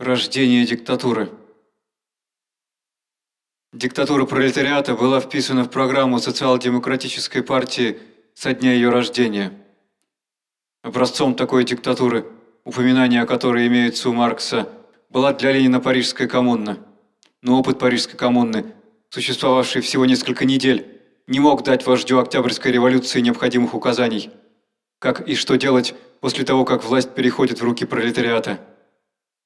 Рождение диктатуры. Диктатура пролетариата была вписана в программу социал-демократической партии со дня ее рождения. Образцом такой диктатуры, упоминания о которой имеются у Маркса, была для Ленина Парижская коммуна. Но опыт Парижской коммуны, существовавший всего несколько недель, не мог дать вождю Октябрьской революции необходимых указаний, как и что делать после того, как власть переходит в руки пролетариата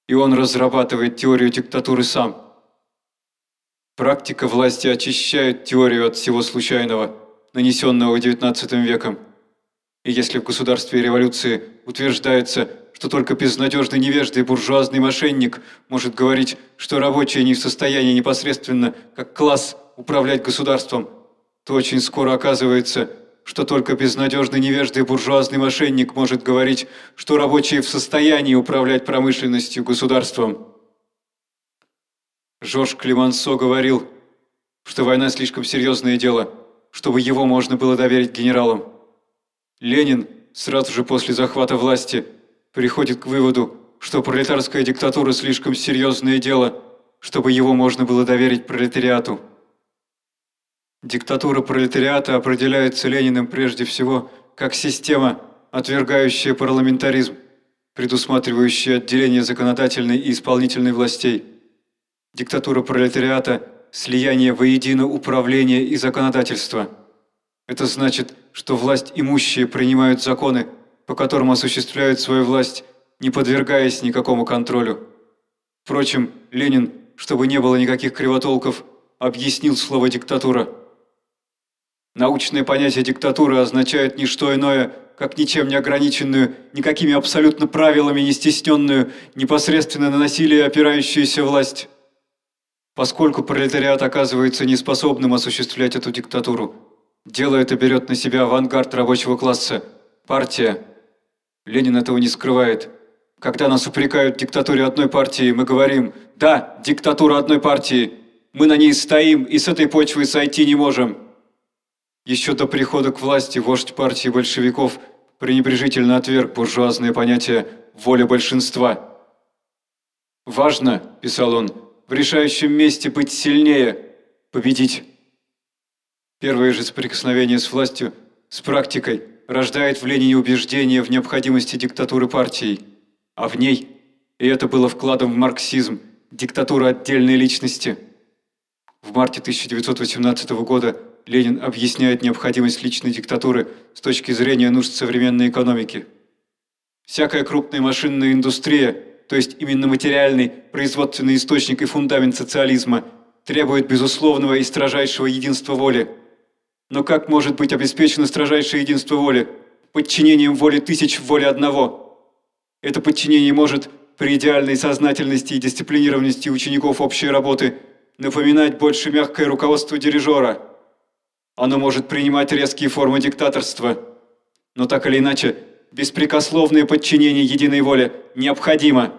и он разрабатывает теорию диктатуры сам. Практика власти очищает теорию от всего случайного, нанесенного XIX веком. И если в государстве революции утверждается, что только безнадежный невежда и буржуазный мошенник может говорить, что рабочие не в состоянии непосредственно, как класс, управлять государством, то очень скоро оказывается, что только безнадежный невежда и буржуазный мошенник может говорить, что рабочие в состоянии управлять промышленностью государством. Жорж Климансо говорил, что война слишком серьезное дело, чтобы его можно было доверить генералам. Ленин сразу же после захвата власти приходит к выводу, что пролетарская диктатура слишком серьезное дело, чтобы его можно было доверить пролетариату. Диктатура пролетариата определяется Лениным прежде всего как система, отвергающая парламентаризм, предусматривающая отделение законодательной и исполнительной властей. Диктатура пролетариата – слияние воедино управления и законодательства. Это значит, что власть имущие принимают законы, по которым осуществляют свою власть, не подвергаясь никакому контролю. Впрочем, Ленин, чтобы не было никаких кривотолков, объяснил слово «диктатура». Научное понятие диктатуры означает не что иное, как ничем не ограниченную, никакими абсолютно правилами не стесненную, непосредственно на насилие опирающуюся власть. Поскольку пролетариат оказывается неспособным осуществлять эту диктатуру, дело это берет на себя авангард рабочего класса, партия. Ленин этого не скрывает. Когда нас упрекают в диктатуре одной партии, мы говорим «Да, диктатура одной партии, мы на ней стоим и с этой почвы сойти не можем». Еще до прихода к власти вождь партии большевиков пренебрежительно отверг буржуазное понятие «воля большинства». «Важно», – писал он, – «в решающем месте быть сильнее, победить». Первое же соприкосновение с властью, с практикой, рождает в Ленине убеждение в необходимости диктатуры партии, а в ней, и это было вкладом в марксизм, диктатура отдельной личности. В марте 1918 года Ленин объясняет необходимость личной диктатуры с точки зрения нужд современной экономики. Всякая крупная машинная индустрия, то есть именно материальный, производственный источник и фундамент социализма, требует безусловного и строжайшего единства воли. Но как может быть обеспечено строжайшее единство воли? Подчинением воли тысяч в воле одного. Это подчинение может, при идеальной сознательности и дисциплинированности учеников общей работы, напоминать больше мягкое руководство дирижера – оно может принимать резкие формы диктаторства. Но так или иначе, беспрекословное подчинение единой воле необходимо.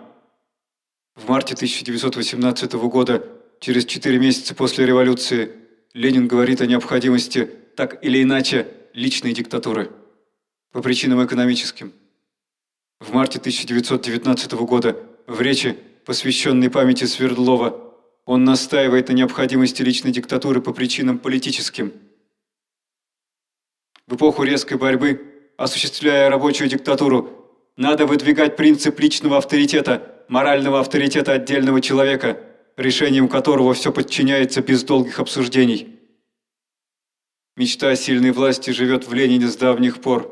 В марте 1918 года, через четыре месяца после революции, Ленин говорит о необходимости, так или иначе, личной диктатуры. По причинам экономическим. В марте 1919 года в речи, посвященной памяти Свердлова, он настаивает на необходимости личной диктатуры по причинам политическим – в эпоху резкой борьбы, осуществляя рабочую диктатуру, надо выдвигать принцип личного авторитета, морального авторитета отдельного человека, решением которого все подчиняется без долгих обсуждений. Мечта о сильной власти живет в Ленине с давних пор.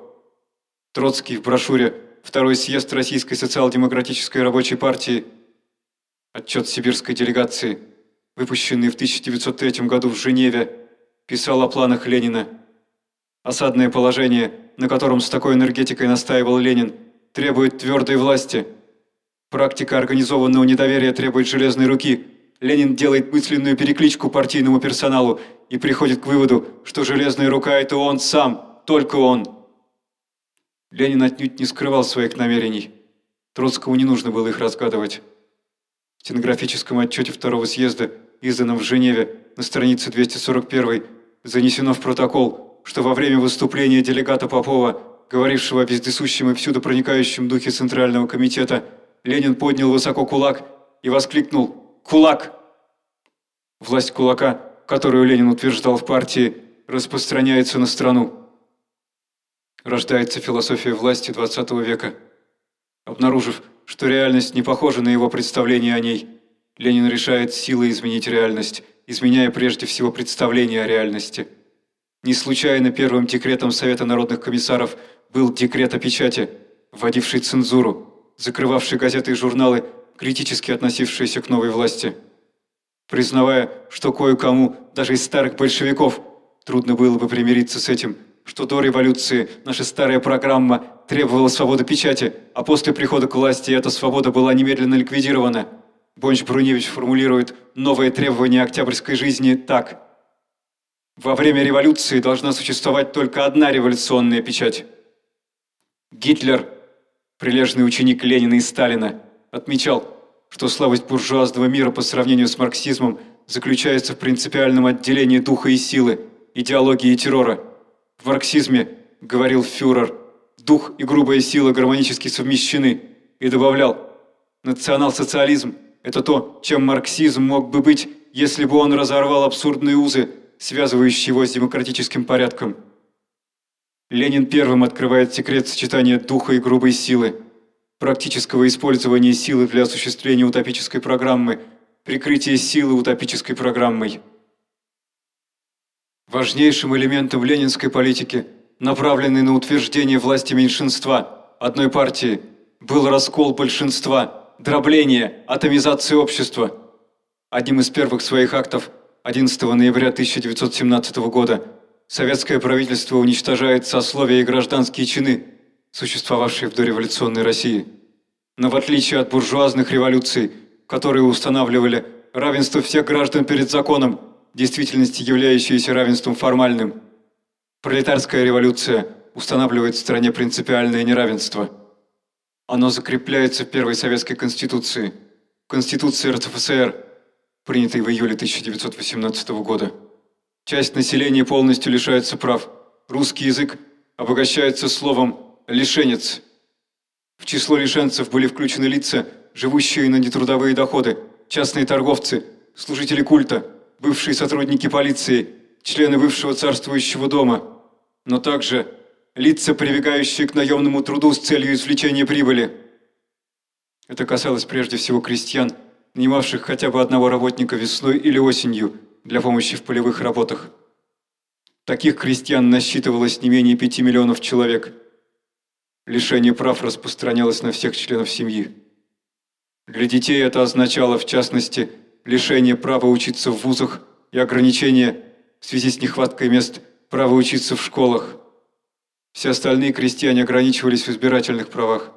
Троцкий в брошюре «Второй съезд Российской социал-демократической рабочей партии» отчет сибирской делегации, выпущенный в 1903 году в Женеве, писал о планах Ленина – Осадное положение, на котором с такой энергетикой настаивал Ленин, требует твердой власти. Практика организованного недоверия требует железной руки. Ленин делает мысленную перекличку партийному персоналу и приходит к выводу, что железная рука – это он сам, только он. Ленин отнюдь не скрывал своих намерений. Троцкому не нужно было их разгадывать. В стенографическом отчете второго съезда, изданном в Женеве, на странице 241, занесено в протокол – что во время выступления делегата Попова, говорившего о вездесущем и всюду проникающем духе Центрального комитета, Ленин поднял высоко кулак и воскликнул «Кулак!». Власть кулака, которую Ленин утверждал в партии, распространяется на страну. Рождается философия власти XX века. Обнаружив, что реальность не похожа на его представление о ней, Ленин решает силой изменить реальность, изменяя прежде всего представление о реальности. Не случайно первым декретом Совета народных комиссаров был декрет о печати, вводивший цензуру, закрывавший газеты и журналы, критически относившиеся к новой власти. Признавая, что кое-кому, даже из старых большевиков, трудно было бы примириться с этим, что до революции наша старая программа требовала свободы печати, а после прихода к власти эта свобода была немедленно ликвидирована. Бонч-Бруевич формулирует новые требования октябрьской жизни так. Во время революции должна существовать только одна революционная печать. Гитлер, прилежный ученик Ленина и Сталина, отмечал, что слабость буржуазного мира по сравнению с марксизмом заключается в принципиальном отделении духа и силы, идеологии и террора. В марксизме, говорил фюрер, дух и грубая сила гармонически совмещены, и добавлял, национал-социализм – это то, чем марксизм мог бы быть, если бы он разорвал абсурдные узы, связывающие его с демократическим порядком. Ленин первым открывает секрет сочетания духа и грубой силы – практического использования силы для осуществления утопической программы, прикрытие силы утопической программой. Важнейшим элементом ленинской политики, направленной на утверждение власти меньшинства, одной партии, был раскол большинства, дробление, атомизация общества. Одним из первых своих актов 11 ноября 1917 года советское правительство уничтожает сословия и гражданские чины – существовавшей в дореволюционной России. Но в отличие от буржуазных революций, которые устанавливали равенство всех граждан перед законом, действительности являющееся равенством формальным, пролетарская революция устанавливает в стране принципиальное неравенство. Оно закрепляется в первой советской конституции, Конституции РСФСР, принятой в июле 1918 года. Часть населения полностью лишается прав. Русский язык обогащается словом лишенец. В число лишенцев были включены лица, живущие на нетрудовые доходы, частные торговцы, служители культа, бывшие сотрудники полиции, члены бывшего царствующего дома, но также лица, прибегающие к наемному труду с целью извлечения прибыли. Это касалось прежде всего крестьян, нанимавших хотя бы одного работника весной или осенью для помощи в полевых работах. Таких крестьян насчитывалось не менее пяти миллионов человек – Лишение прав распространялось на всех членов семьи. Для детей это означало, в частности, лишение права учиться в вузах и ограничение в связи с нехваткой мест права учиться в школах. Все остальные крестьяне ограничивались в избирательных правах.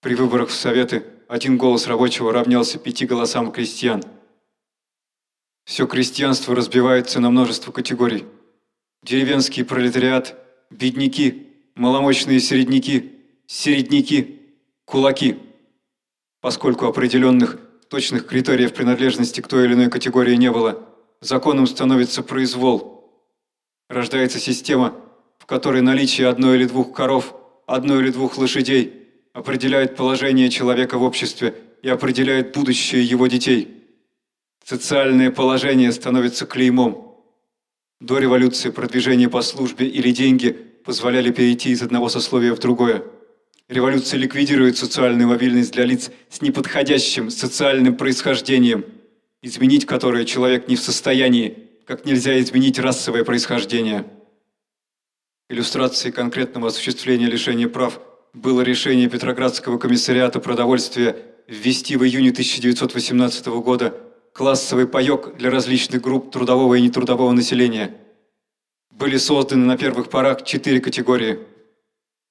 При выборах в Советы один голос рабочего равнялся пяти голосам крестьян. Все крестьянство разбивается на множество категорий. Деревенский пролетариат, бедняки – маломощные середняки, середняки, кулаки. Поскольку определенных точных критериев принадлежности к той или иной категории не было, законом становится произвол. Рождается система, в которой наличие одной или двух коров, одной или двух лошадей определяет положение человека в обществе и определяет будущее его детей. Социальное положение становится клеймом. До революции продвижение по службе или деньги – позволяли перейти из одного сословия в другое. Революция ликвидирует социальную мобильность для лиц с неподходящим социальным происхождением, изменить которое человек не в состоянии, как нельзя изменить расовое происхождение. Иллюстрацией конкретного осуществления лишения прав было решение Петроградского комиссариата продовольствия ввести в июне 1918 года классовый паёк для различных групп трудового и нетрудового населения – были созданы на первых порах четыре категории.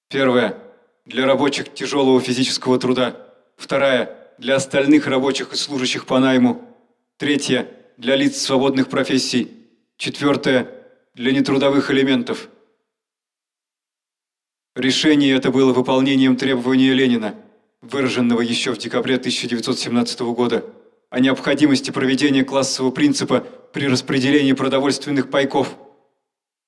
Первая – для рабочих тяжелого физического труда. Вторая – для остальных рабочих и служащих по найму. Третья – для лиц свободных профессий. Четвертая – для нетрудовых элементов. Решение это было выполнением требования Ленина, выраженного еще в декабре 1917 года, о необходимости проведения классового принципа при распределении продовольственных пайков –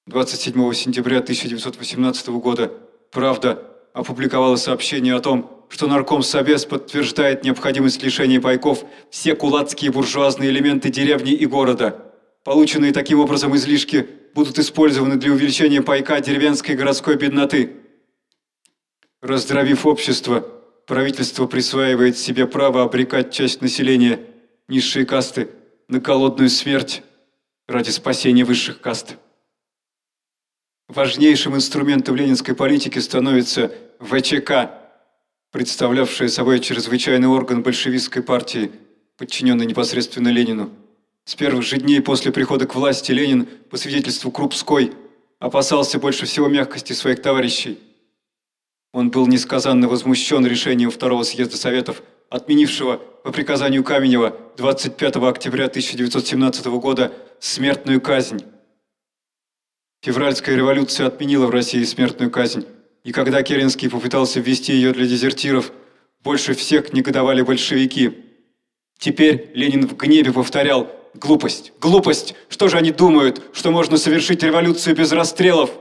27 сентября 1918 года «Правда» опубликовала сообщение о том, что нарком Собес подтверждает необходимость лишения пайков все кулацкие буржуазные элементы деревни и города. Полученные таким образом излишки будут использованы для увеличения пайка деревенской и городской бедноты. Раздробив общество, правительство присваивает себе право обрекать часть населения, низшие касты, на голодную смерть ради спасения высших каст. Важнейшим инструментом ленинской политики становится ВЧК, представлявшая собой чрезвычайный орган большевистской партии, подчиненный непосредственно Ленину. С первых же дней после прихода к власти Ленин, по свидетельству Крупской, опасался больше всего мягкости своих товарищей. Он был несказанно возмущен решением Второго съезда Советов, отменившего по приказанию Каменева 25 октября 1917 года смертную казнь. Февральская революция отменила в России смертную казнь, и когда Керенский попытался ввести ее для дезертиров, больше всех негодовали большевики. Теперь Ленин в гневе повторял «Глупость! Глупость! Что же они думают, что можно совершить революцию без расстрелов?»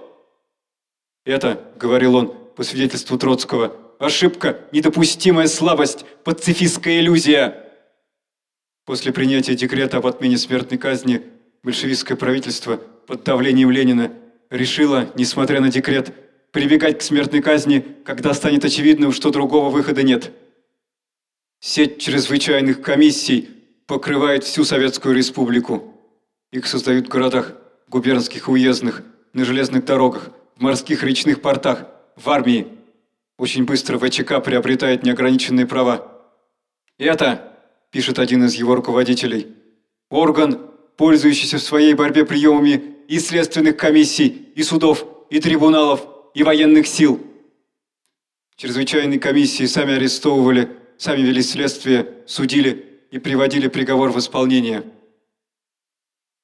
«Это, — говорил он по свидетельству Троцкого, — ошибка, недопустимая слабость, пацифистская иллюзия!» После принятия декрета об отмене смертной казни большевистское правительство под давлением Ленина решило, несмотря на декрет, прибегать к смертной казни, когда станет очевидным, что другого выхода нет. Сеть чрезвычайных комиссий покрывает всю Советскую Республику. Их создают в городах, губернских и уездных, на железных дорогах, в морских речных портах, в армии. Очень быстро ВЧК приобретает неограниченные права. Это, пишет один из его руководителей, орган, пользующийся в своей борьбе приемами и следственных комиссий, и судов, и трибуналов, и военных сил. Чрезвычайные комиссии сами арестовывали, сами вели следствие, судили и приводили приговор в исполнение.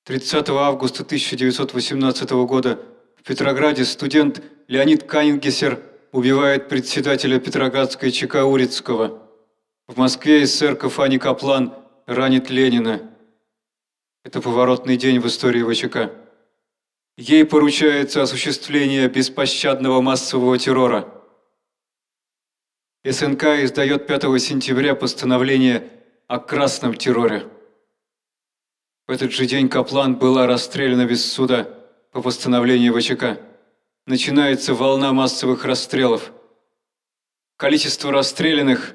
30 августа 1918 года в Петрограде студент Леонид Канингесер убивает председателя Петроградской ЧК Урицкого. В Москве эсерка Фани Каплан ранит Ленина. Это поворотный день в истории ВЧК. Ей поручается осуществление беспощадного массового террора. СНК издает 5 сентября постановление о красном терроре. В этот же день Каплан была расстреляна без суда по постановлению ВЧК. Начинается волна массовых расстрелов. Количество расстрелянных,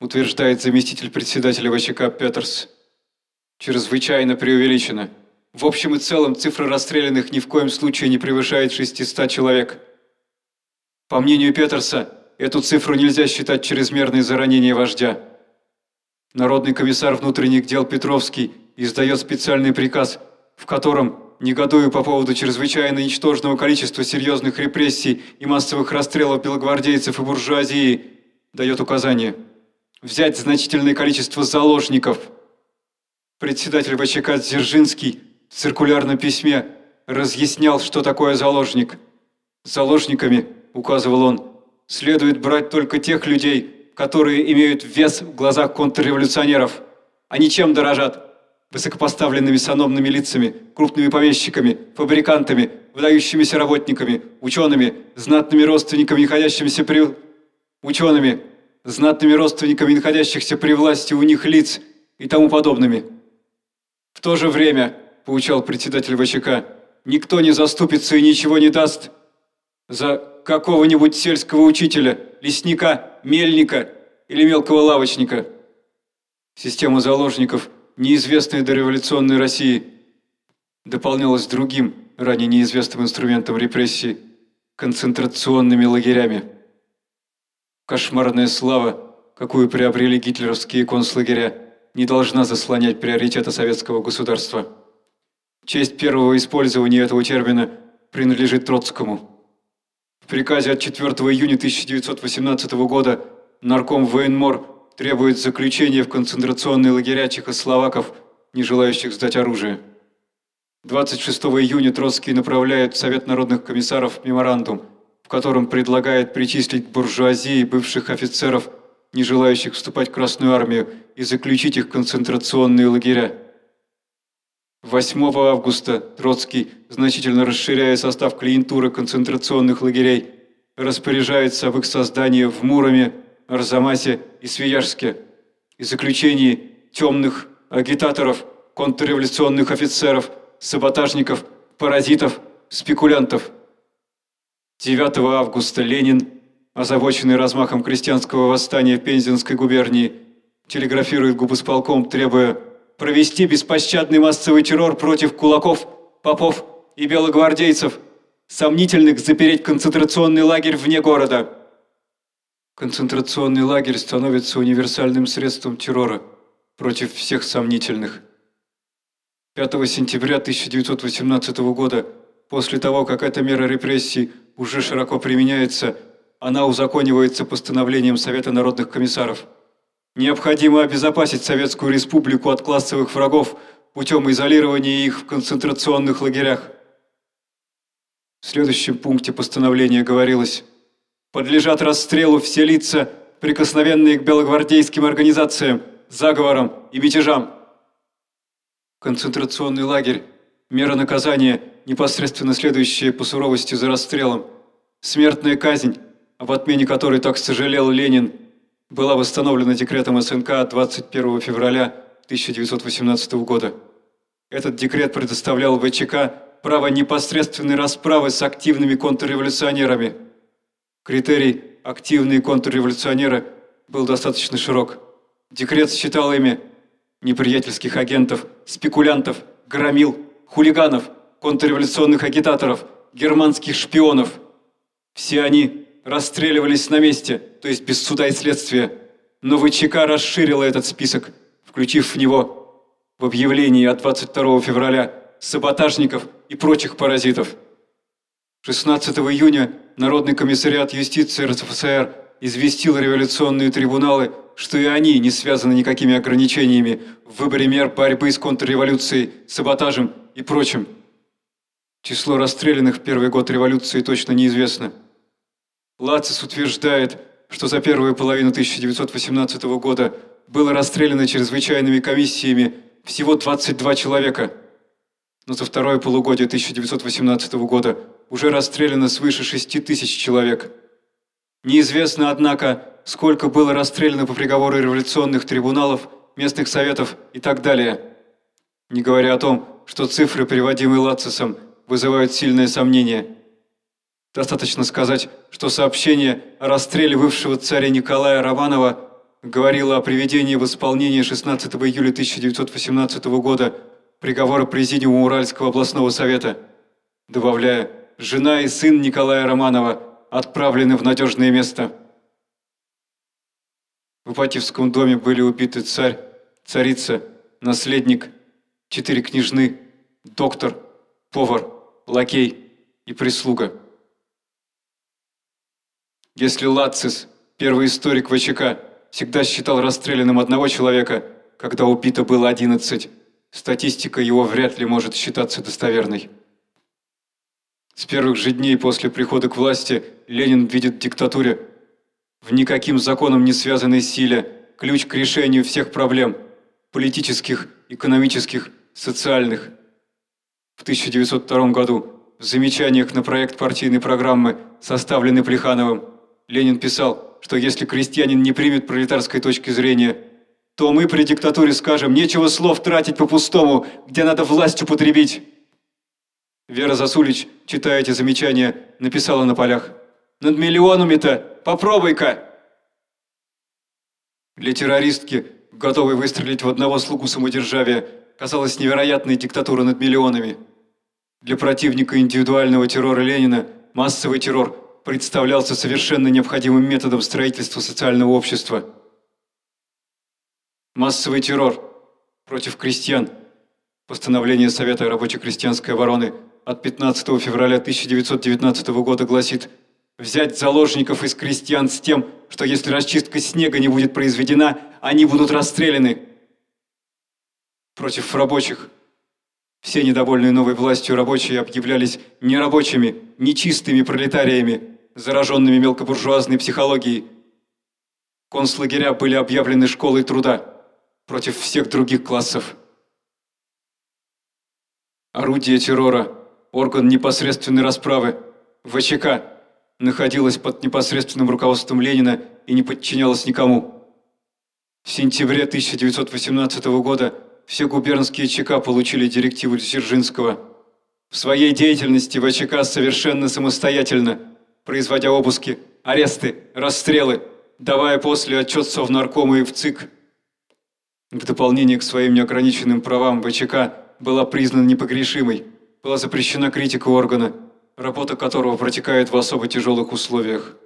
утверждает заместитель председателя ВЧК Петерс, чрезвычайно преувеличено. В общем и целом цифра расстрелянных ни в коем случае не превышает 600 человек. По мнению Петерса, эту цифру нельзя считать чрезмерной за ранение вождя. Народный комиссар внутренних дел Петровский издает специальный приказ, в котором, негодуя по поводу чрезвычайно ничтожного количества серьезных репрессий и массовых расстрелов белогвардейцев и буржуазии, дает указание взять значительное количество заложников. Председатель ВЧК Дзержинский в циркулярном письме разъяснял, что такое заложник. Заложниками, указывал он, следует брать только тех людей, которые имеют вес в глазах контрреволюционеров. Они чем дорожат? Высокопоставленными сановными лицами, крупными помещиками, фабрикантами, выдающимися работниками, учеными, знатными родственниками, находящимися при... учеными, знатными родственниками находящихся при власти у них лиц и тому подобными. В то же время поучал председатель ВЧК, никто не заступится и ничего не даст за какого-нибудь сельского учителя, лесника, мельника или мелкого лавочника. Система заложников, неизвестная до революционной России, дополнялась другим, ранее неизвестным инструментом репрессии – концентрационными лагерями. Кошмарная слава, какую приобрели гитлеровские концлагеря, не должна заслонять приоритеты советского государства. Честь первого использования этого термина принадлежит Троцкому. В приказе от 4 июня 1918 года нарком Военмор требует заключения в концентрационные лагеря чехословаков, не желающих сдать оружие. 26 июня Троцкий направляет в Совет народных комиссаров меморандум, в котором предлагает причислить буржуазии бывших офицеров, не желающих вступать в Красную армию, и заключить их в концентрационные лагеря. 8 августа Троцкий, значительно расширяя состав клиентуры концентрационных лагерей, распоряжается об их создании в Муроме, Арзамасе и Свияжске и заключении темных агитаторов, контрреволюционных офицеров, саботажников, паразитов, спекулянтов. 9 августа Ленин, озабоченный размахом крестьянского восстания в Пензенской губернии, телеграфирует губосполком, требуя провести беспощадный массовый террор против кулаков, попов и белогвардейцев, сомнительных запереть концентрационный лагерь вне города. Концентрационный лагерь становится универсальным средством террора против всех сомнительных. 5 сентября 1918 года, после того, как эта мера репрессий уже широко применяется, она узаконивается постановлением Совета народных комиссаров. Необходимо обезопасить Советскую Республику от классовых врагов путем изолирования их в концентрационных лагерях. В следующем пункте постановления говорилось «Подлежат расстрелу все лица, прикосновенные к белогвардейским организациям, заговорам и мятежам». Концентрационный лагерь – мера наказания, непосредственно следующая по суровости за расстрелом. Смертная казнь, об отмене которой так сожалел Ленин, была восстановлена декретом СНК 21 февраля 1918 года. Этот декрет предоставлял ВЧК право непосредственной расправы с активными контрреволюционерами. Критерий «активные контрреволюционеры» был достаточно широк. Декрет считал ими неприятельских агентов, спекулянтов, громил, хулиганов, контрреволюционных агитаторов, германских шпионов. Все они расстреливались на месте, то есть без суда и следствия. Но ВЧК расширила этот список, включив в него в объявлении от 22 февраля саботажников и прочих паразитов. 16 июня Народный комиссариат юстиции РСФСР известил революционные трибуналы, что и они не связаны никакими ограничениями в выборе мер борьбы с контрреволюцией, саботажем и прочим. Число расстрелянных в первый год революции точно неизвестно. Лацис утверждает, что за первую половину 1918 года было расстреляно чрезвычайными комиссиями всего 22 человека – но за второе полугодие 1918 года уже расстреляно свыше 6 тысяч человек. Неизвестно, однако, сколько было расстреляно по приговору революционных трибуналов, местных советов и так далее. Не говоря о том, что цифры, приводимые Лацисом, вызывают сильное сомнение. Достаточно сказать, что сообщение о расстреле бывшего царя Николая Романова говорило о приведении в исполнение 16 июля 1918 года приговора Президиума Уральского областного совета, добавляя «Жена и сын Николая Романова отправлены в надежное место». В Ипатьевском доме были убиты царь, царица, наследник, четыре княжны, доктор, повар, лакей и прислуга. Если Лацис, первый историк ВЧК, всегда считал расстрелянным одного человека, когда убито было одиннадцать, статистика его вряд ли может считаться достоверной. С первых же дней после прихода к власти Ленин видит в диктатуре в никаким законом не связанной силе ключ к решению всех проблем – политических, экономических, социальных. В 1902 году в замечаниях на проект партийной программы, составленный Плехановым, Ленин писал, что если крестьянин не примет пролетарской точки зрения – то мы при диктатуре скажем, нечего слов тратить по-пустому, где надо власть употребить. Вера Засулич, читая эти замечания, написала на полях. Над миллионами-то попробуй-ка! Для террористки, готовой выстрелить в одного слугу самодержавия, казалась невероятной диктатура над миллионами. Для противника индивидуального террора Ленина массовый террор представлялся совершенно необходимым методом строительства социального общества – Массовый террор против крестьян. Постановление Совета рабоче-крестьянской обороны от 15 февраля 1919 года гласит «Взять заложников из крестьян с тем, что если расчистка снега не будет произведена, они будут расстреляны». Против рабочих. Все недовольные новой властью рабочие объявлялись нерабочими, нечистыми пролетариями, зараженными мелкобуржуазной психологией. Концлагеря были объявлены школой труда против всех других классов. Орудие террора, орган непосредственной расправы, ВЧК, находилось под непосредственным руководством Ленина и не подчинялась никому. В сентябре 1918 года все губернские ЧК получили директиву Дзержинского. В своей деятельности ВЧК совершенно самостоятельно, производя обыски, аресты, расстрелы, давая после отчет Совнаркому и в ЦИК. В дополнение к своим неограниченным правам ВЧК была признана непогрешимой, была запрещена критика органа, работа которого протекает в особо тяжелых условиях.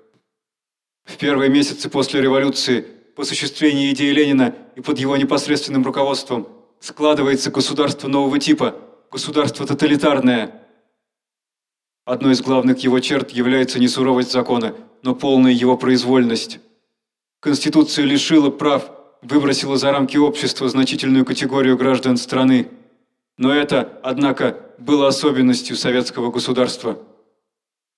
В первые месяцы после революции, по осуществлению идеи Ленина и под его непосредственным руководством, складывается государство нового типа, государство тоталитарное. Одной из главных его черт является не суровость закона, но полная его произвольность. Конституция лишила прав, выбросила за рамки общества значительную категорию граждан страны. Но это, однако, было особенностью советского государства.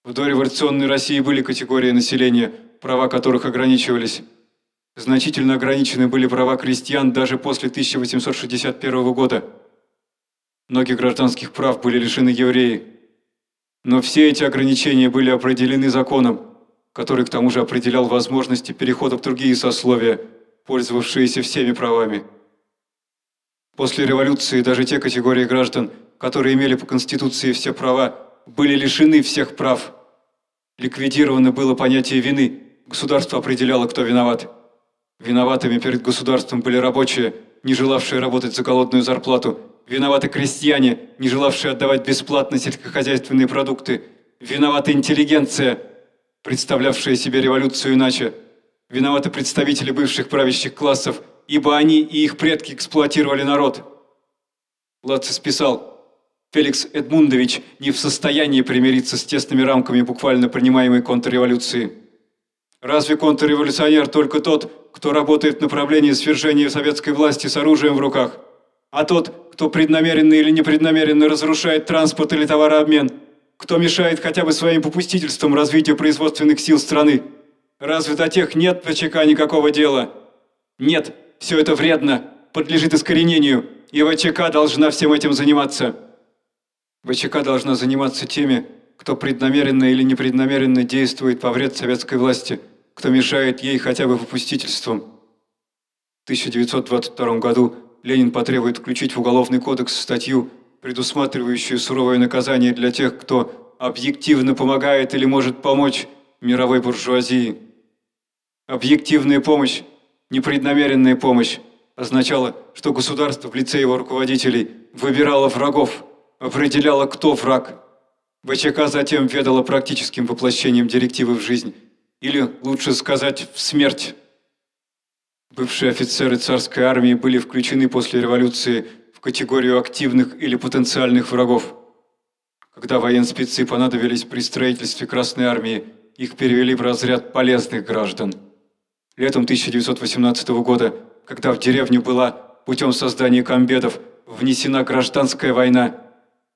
В дореволюционной России были категории населения, права которых ограничивались. Значительно ограничены были права крестьян даже после 1861 года. Многих гражданских прав были лишены евреи. Но все эти ограничения были определены законом, который к тому же определял возможности перехода в другие сословия, пользовавшиеся всеми правами. После революции даже те категории граждан, которые имели по Конституции все права, были лишены всех прав. Ликвидировано было понятие вины, государство определяло, кто виноват. Виноватыми перед государством были рабочие, не желавшие работать за голодную зарплату, виноваты крестьяне, не желавшие отдавать бесплатно сельскохозяйственные продукты, виновата интеллигенция – представлявшие себе революцию иначе. Виноваты представители бывших правящих классов, ибо они и их предки эксплуатировали народ. Лацис писал, Феликс Эдмундович не в состоянии примириться с тесными рамками буквально принимаемой контрреволюции. Разве контрреволюционер только тот, кто работает в направлении свержения советской власти с оружием в руках? А тот, кто преднамеренно или непреднамеренно разрушает транспорт или товарообмен – кто мешает хотя бы своим попустительством развитию производственных сил страны. Разве до тех нет ВЧК никакого дела? Нет, все это вредно, подлежит искоренению, и ВЧК должна всем этим заниматься. ВЧК должна заниматься теми, кто преднамеренно или непреднамеренно действует во вред советской власти, кто мешает ей хотя бы попустительством. В 1922 году Ленин потребует включить в Уголовный кодекс статью предусматривающую суровое наказание для тех, кто объективно помогает или может помочь мировой буржуазии. Объективная помощь, непреднамеренная помощь означала, что государство в лице его руководителей выбирало врагов, определяло, кто враг. ВЧК затем ведала практическим воплощением директивы в жизнь, или, лучше сказать, в смерть. Бывшие офицеры царской армии были включены после революции категорию активных или потенциальных врагов. Когда военспецы понадобились при строительстве Красной Армии, их перевели в разряд полезных граждан. Летом 1918 года, когда в деревню была, путем создания комбедов, внесена гражданская война,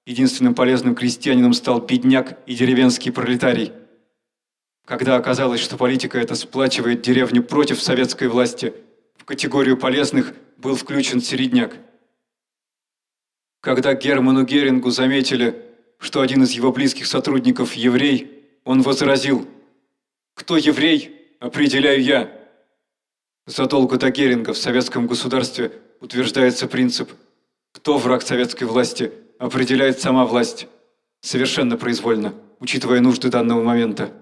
единственным полезным крестьянином стал бедняк и деревенский пролетарий. Когда оказалось, что политика эта сплачивает деревню против советской власти, в категорию полезных был включен середняк. Когда Герману Герингу заметили, что один из его близких сотрудников еврей, он возразил «Кто еврей, определяю я». Задолго до Геринга в советском государстве утверждается принцип «Кто враг советской власти, определяет сама власть». Совершенно произвольно, учитывая нужды данного момента.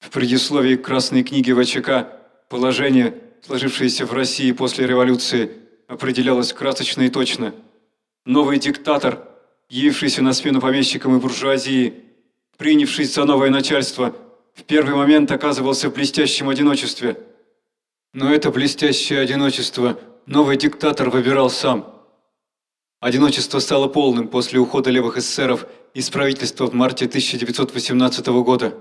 В предисловии к Красной книге ВЧК положение, сложившееся в России после революции, определялось красочно и точно – Новый диктатор, явившийся на смену помещикам и буржуазии, принявшись за новое начальство, в первый момент оказывался в блестящем одиночестве. Но это блестящее одиночество новый диктатор выбирал сам. Одиночество стало полным после ухода левых эсеров из правительства в марте 1918 года.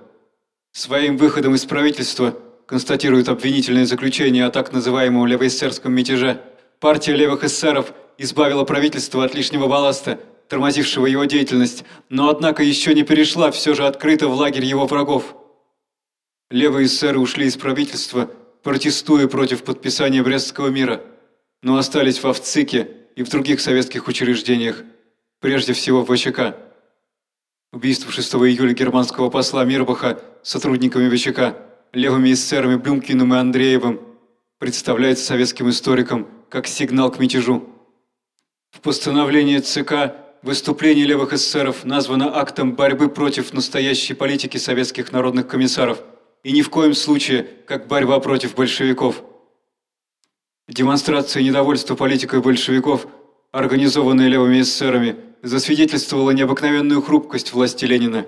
Своим выходом из правительства, констатирует обвинительное заключение о так называемом левоэсерском мятеже, партия левых эсеров – избавила правительство от лишнего балласта, тормозившего его деятельность, но однако еще не перешла все же открыто в лагерь его врагов. Левые эсеры ушли из правительства, протестуя против подписания Брестского мира, но остались в Овцике и в других советских учреждениях, прежде всего в ВЧК. Убийство 6 июля германского посла Мирбаха сотрудниками ВЧК левыми эсерами Блюмкиным и Андреевым, представляется советским историкам как сигнал к мятежу. В постановлении ЦК выступление левых эсеров названо актом борьбы против настоящей политики советских народных комиссаров и ни в коем случае как борьба против большевиков. Демонстрация недовольства политикой большевиков, организованная левыми эсерами, засвидетельствовала необыкновенную хрупкость власти Ленина.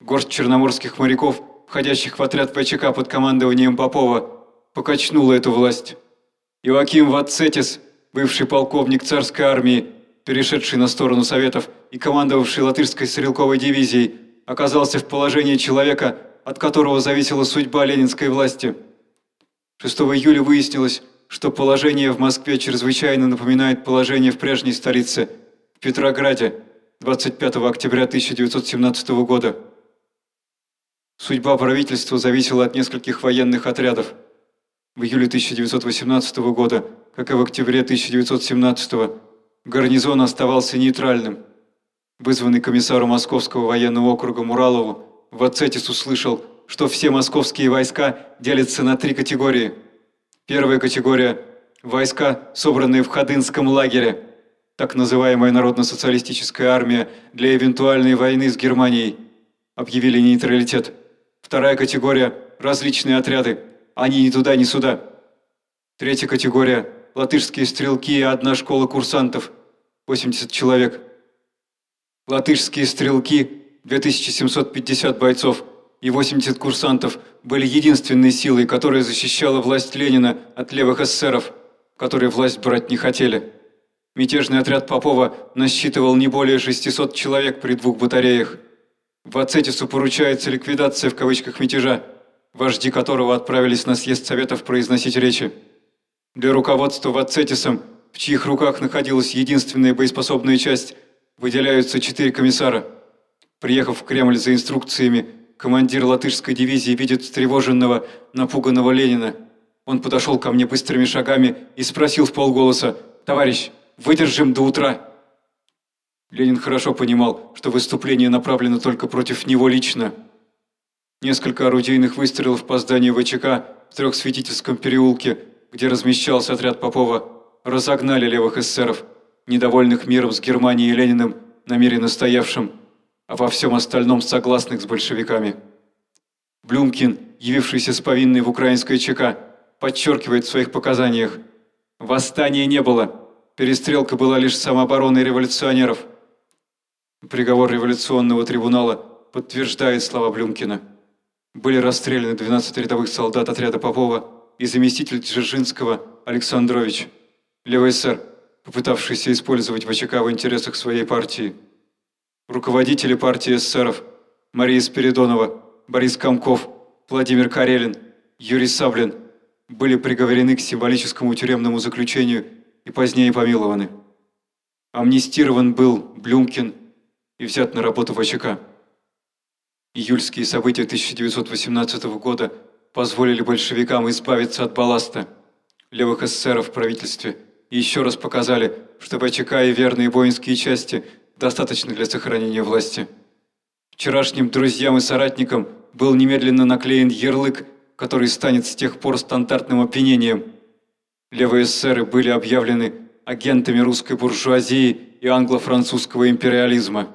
Горсть черноморских моряков, входящих в отряд ВЧК под командованием Попова, покачнула эту власть. Иоаким Вацетис, бывший полковник царской армии, перешедший на сторону Советов и командовавший латышской стрелковой дивизией, оказался в положении человека, от которого зависела судьба ленинской власти. 6 июля выяснилось, что положение в Москве чрезвычайно напоминает положение в прежней столице, в Петрограде, 25 октября 1917 года. Судьба правительства зависела от нескольких военных отрядов. В июле 1918 года, как и в октябре 1917 гарнизон оставался нейтральным. Вызванный комиссару Московского военного округа Муралову, Вацетис услышал, что все московские войска делятся на три категории – Первая категория – войска, собранные в Ходынском лагере, так называемая Народно-социалистическая армия для эвентуальной войны с Германией, объявили нейтралитет. Вторая категория – различные отряды, они ни туда, ни сюда. Третья категория – латышские стрелки и одна школа курсантов, 80 человек. Латышские стрелки – 2750 бойцов – и 80 курсантов были единственной силой, которая защищала власть Ленина от левых эсеров, которые власть брать не хотели. Мятежный отряд Попова насчитывал не более 600 человек при двух батареях. Вацетису поручается ликвидация в кавычках мятежа, вожди которого отправились на съезд Советов произносить речи. Для руководства Вацетисом, в чьих руках находилась единственная боеспособная часть, выделяются четыре комиссара. Приехав в Кремль за инструкциями, Командир латышской дивизии видит встревоженного, напуганного Ленина. Он подошел ко мне быстрыми шагами и спросил в полголоса, «Товарищ, выдержим до утра?» Ленин хорошо понимал, что выступление направлено только против него лично. Несколько орудийных выстрелов по зданию ВЧК в Трехсветительском переулке, где размещался отряд Попова, разогнали левых эсеров, недовольных миром с Германией и Лениным, намеренно стоявшим а во всем остальном согласных с большевиками. Блюмкин, явившийся с повинной в украинской ЧК, подчеркивает в своих показаниях, «Восстания не было, перестрелка была лишь самообороной революционеров». Приговор революционного трибунала подтверждает слова Блюмкина. Были расстреляны 12 рядовых солдат отряда Попова и заместитель Дзержинского Александрович, левый эсер, попытавшийся использовать ВЧК в интересах своей партии. Руководители партии эсеров Мария Спиридонова, Борис Комков, Владимир Карелин, Юрий Саблин были приговорены к символическому тюремному заключению и позднее помилованы. Амнистирован был Блюмкин и взят на работу в АЧК. Июльские события 1918 года позволили большевикам избавиться от балласта левых эсеров в правительстве и еще раз показали, что ВЧК и верные воинские части – достаточно для сохранения власти. Вчерашним друзьям и соратникам был немедленно наклеен ярлык, который станет с тех пор стандартным обвинением. Левые эсеры были объявлены агентами русской буржуазии и англо-французского империализма.